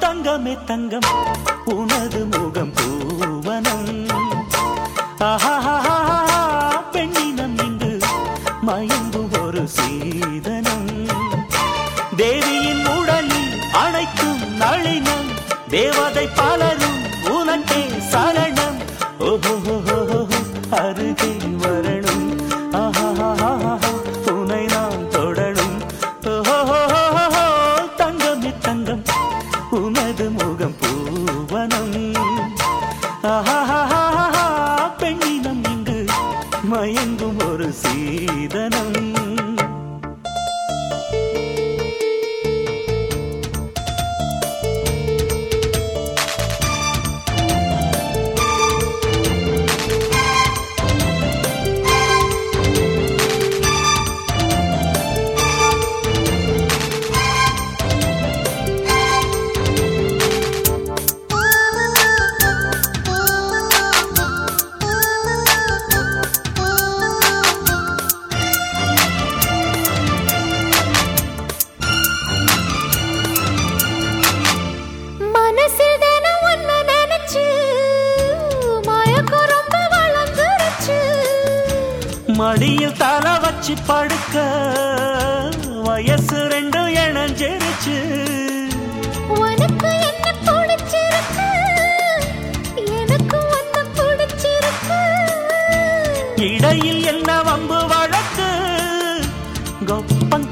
தங்கமே தங்கம் உனது முகம் பூவனம். பெண்ணினம் இங்கு மயங்கும் ஒரு சீதனம். தேவியின் உடலில் அனைத்தும் நளினம் தேவதை பலரும் உனக்கே சரணம். ஓஹோ அருகே வரணும். மயங்கும் ஒரு சீதனம். மடியில் தலை வச்சு படுக்க. வயசு ரெண்டும் இணைஞ்சிருச்சு. இடையில் என்ன வம்பு வழக்கு? கொப்பங்கிட்ட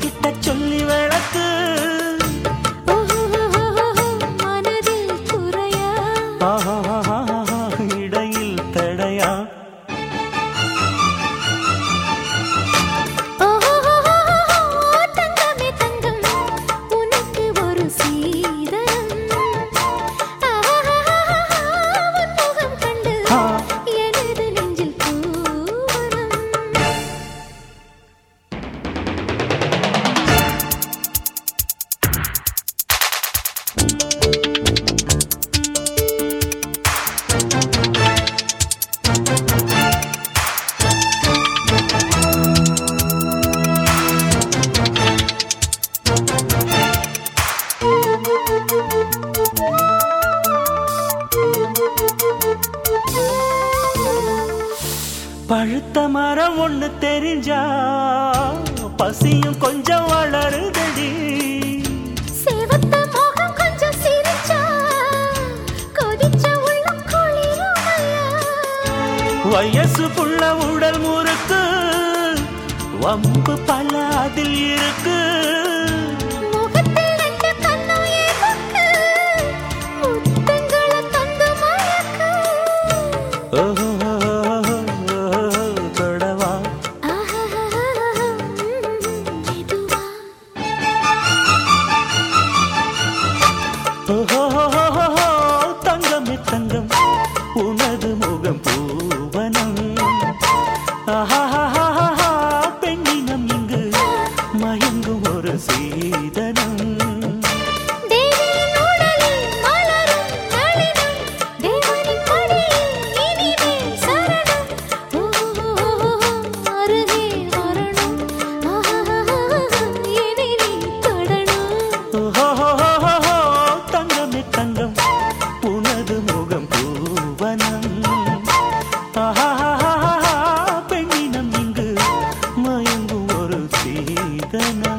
பழுத்த மரம் ஒண்ணு தெரிஞ்சா பசியும் கொஞ்சம் வளருதடி. வயசு புள்ள உடல் முறுக்கு வம்பு பல அதில் இருக்கு. ஓஹோ, ஓஹோ, தங்கமே முகம் பூவனம் பெண்ணினம் இங்கு மயங்கும் ஒரு சீதனம்